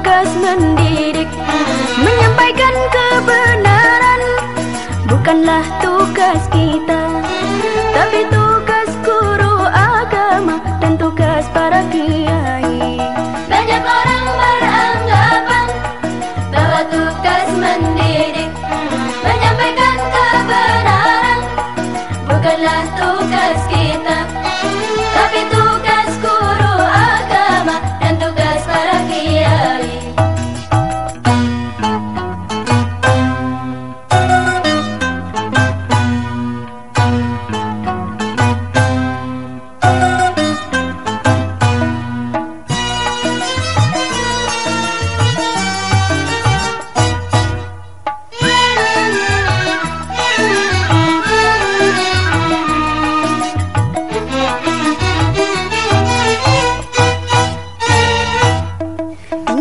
tugas mendidik menyampaikan kebenaran bukanlah tugas kita, tapi tugas guru agama dan tugas para kiai.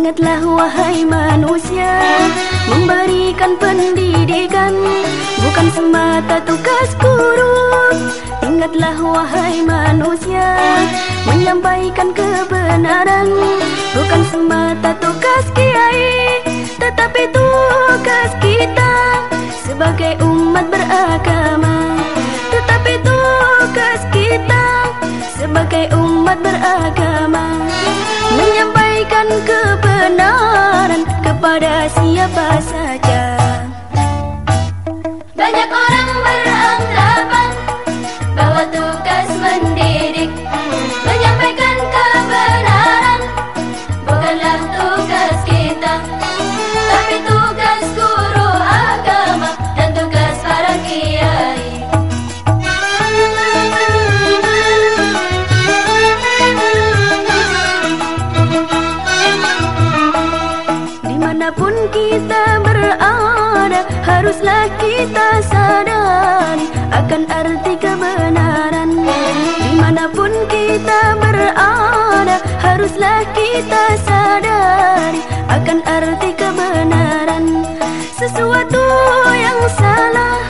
Ingatlah wahai manusia Memberikan pendidikan Bukan semata tugas guru. Ingatlah wahai manusia Menyampaikan kebenaran Bukan semata tugas kiai Tetapi tugas kita Sebagai umat beragama. Tetapi tugas kita Sebagai umat beragama. Menyampaikan kebenaran kepada siapa saja. Banyak orang beranggapan kita sadari Akan arti kebenaran. Dimanapun kita berada Haruslah kita sadari Akan arti kebenaran. Sesuatu yang salah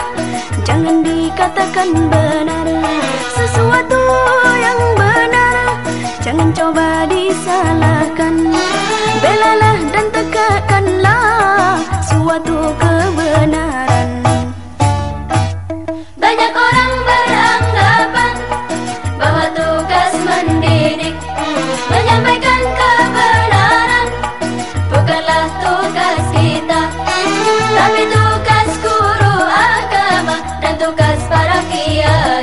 Jangan dikatakan benar das paróquias.